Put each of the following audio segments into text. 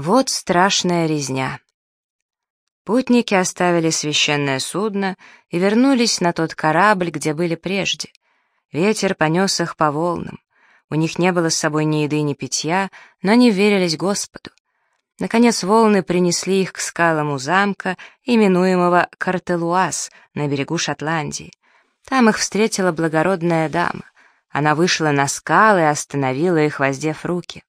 Вот страшная резня. Путники оставили священное судно и вернулись на тот корабль, где были прежде. Ветер понес их по волнам. У них не было с собой ни еды, ни питья, но они верились Господу. Наконец волны принесли их к скалам у замка, именуемого Картелуаз, на берегу Шотландии. Там их встретила благородная дама. Она вышла на скалы и остановила их, воздев руки.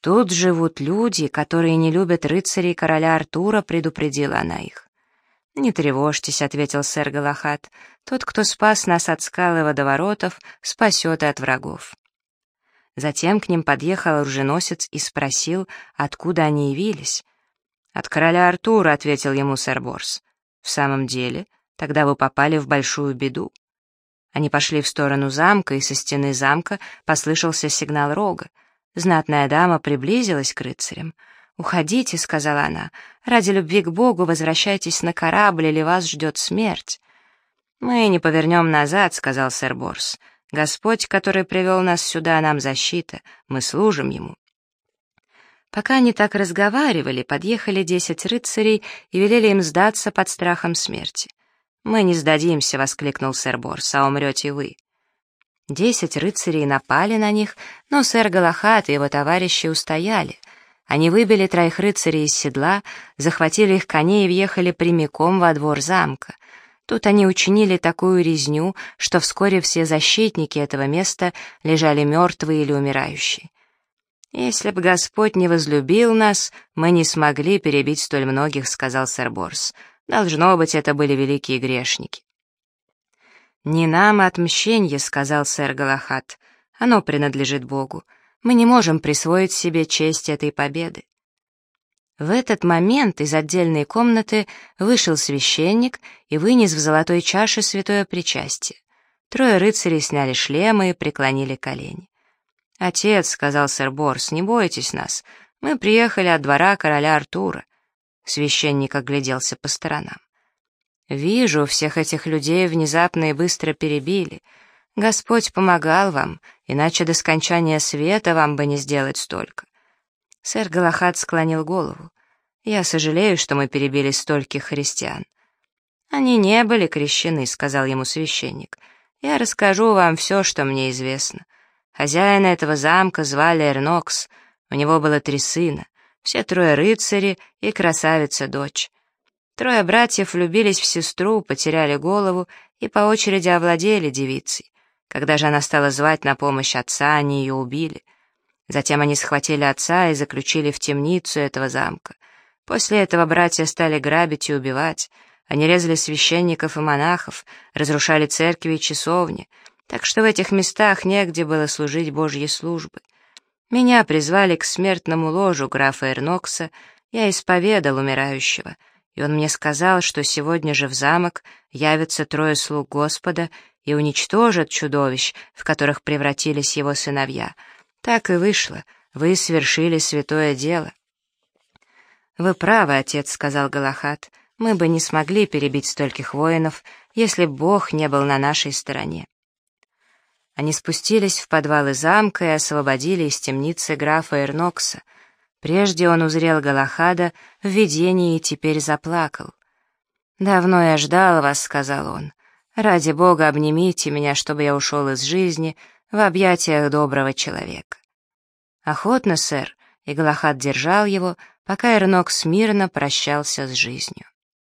«Тут живут люди, которые не любят рыцарей короля Артура», — предупредила она их. «Не тревожьтесь», — ответил сэр Галахат. «Тот, кто спас нас от скал и водоворотов, спасет и от врагов». Затем к ним подъехал оруженосец и спросил, откуда они явились. «От короля Артура», — ответил ему сэр Борс. «В самом деле, тогда вы попали в большую беду». Они пошли в сторону замка, и со стены замка послышался сигнал рога. Знатная дама приблизилась к рыцарям. «Уходите», — сказала она, — «ради любви к Богу возвращайтесь на корабль, или вас ждет смерть». «Мы не повернем назад», — сказал сэр Борс. «Господь, который привел нас сюда, нам защита, мы служим Ему». Пока они так разговаривали, подъехали десять рыцарей и велели им сдаться под страхом смерти. «Мы не сдадимся», — воскликнул сэр Борс, — «а умрете вы». Десять рыцарей напали на них, но сэр Галахат и его товарищи устояли. Они выбили троих рыцарей из седла, захватили их коней и въехали прямиком во двор замка. Тут они учинили такую резню, что вскоре все защитники этого места лежали мертвые или умирающие. «Если бы Господь не возлюбил нас, мы не смогли перебить столь многих», — сказал сэр Борс. «Должно быть, это были великие грешники». «Не нам отмщение», — сказал сэр Галахат. «Оно принадлежит Богу. Мы не можем присвоить себе честь этой победы». В этот момент из отдельной комнаты вышел священник и вынес в золотой чаше святое причастие. Трое рыцарей сняли шлемы и преклонили колени. «Отец», — сказал сэр Борс, — «не бойтесь нас. Мы приехали от двора короля Артура». Священник огляделся по сторонам. Вижу, всех этих людей внезапно и быстро перебили. Господь помогал вам, иначе до скончания света вам бы не сделать столько. Сэр Галахад склонил голову. Я сожалею, что мы перебили стольких христиан. Они не были крещены, сказал ему священник. Я расскажу вам все, что мне известно. Хозяина этого замка звали Эрнокс. У него было три сына, все трое рыцари и красавица-дочь. Трое братьев влюбились в сестру, потеряли голову и по очереди овладели девицей. Когда же она стала звать на помощь отца, они ее убили. Затем они схватили отца и заключили в темницу этого замка. После этого братья стали грабить и убивать. Они резали священников и монахов, разрушали церкви и часовни, так что в этих местах негде было служить Божьей службы. Меня призвали к смертному ложу графа Эрнокса, я исповедал умирающего — и он мне сказал, что сегодня же в замок явятся трое слуг Господа и уничтожат чудовищ, в которых превратились его сыновья. Так и вышло, вы совершили святое дело. «Вы правы, отец», — сказал Галахат, — «мы бы не смогли перебить стольких воинов, если Бог не был на нашей стороне». Они спустились в подвалы замка и освободили из темницы графа Эрнокса — Прежде он узрел Галахада в видении и теперь заплакал. «Давно я ждал вас», — сказал он. «Ради Бога обнимите меня, чтобы я ушел из жизни в объятиях доброго человека». «Охотно, сэр», — и Галахад держал его, пока Эрнок смирно прощался с жизнью.